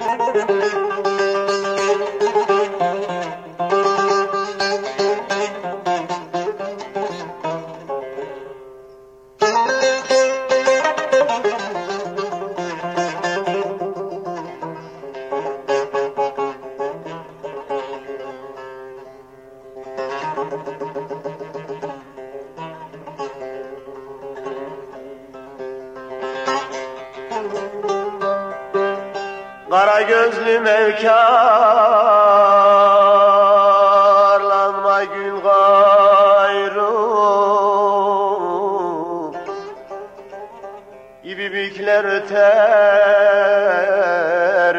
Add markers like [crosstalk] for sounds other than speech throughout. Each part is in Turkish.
Música [laughs] Kara gözlü mevkarlanma gül gayrı. İbibikler öter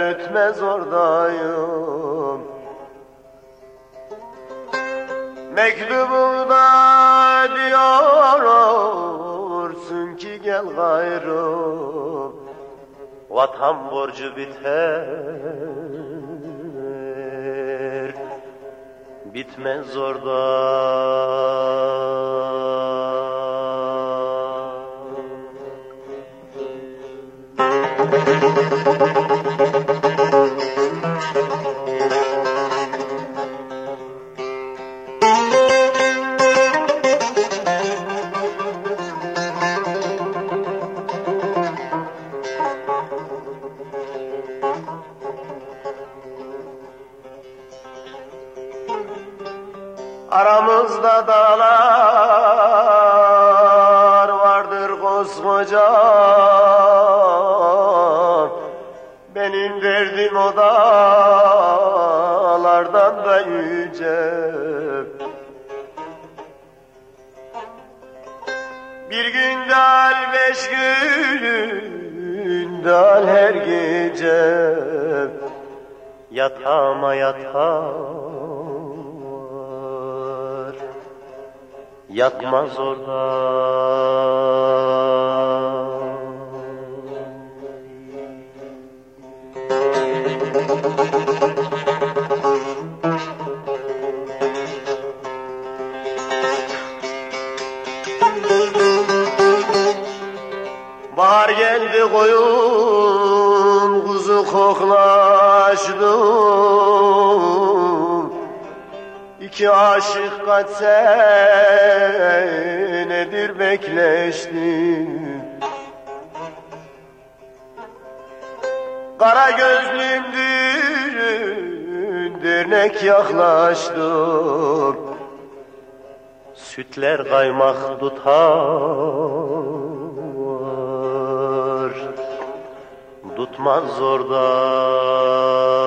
ötmez oradayım. Mektubunda diyorsun ki gel gayrı Vatan borcu biter Bitmez orada Aramızda dağlar vardır koskoca. Benim derdim o dağlardan da yüce. Bir gün dal beş gün dal her gece. Yatağıma yatar Yatmaz orada. Bahar geldi koyun kuzu koklaştım İki aşık kaç senedir bekleşti Kara gözlümdür dernek yaklaştım. Sütler kaymak tutar Tutmaz orada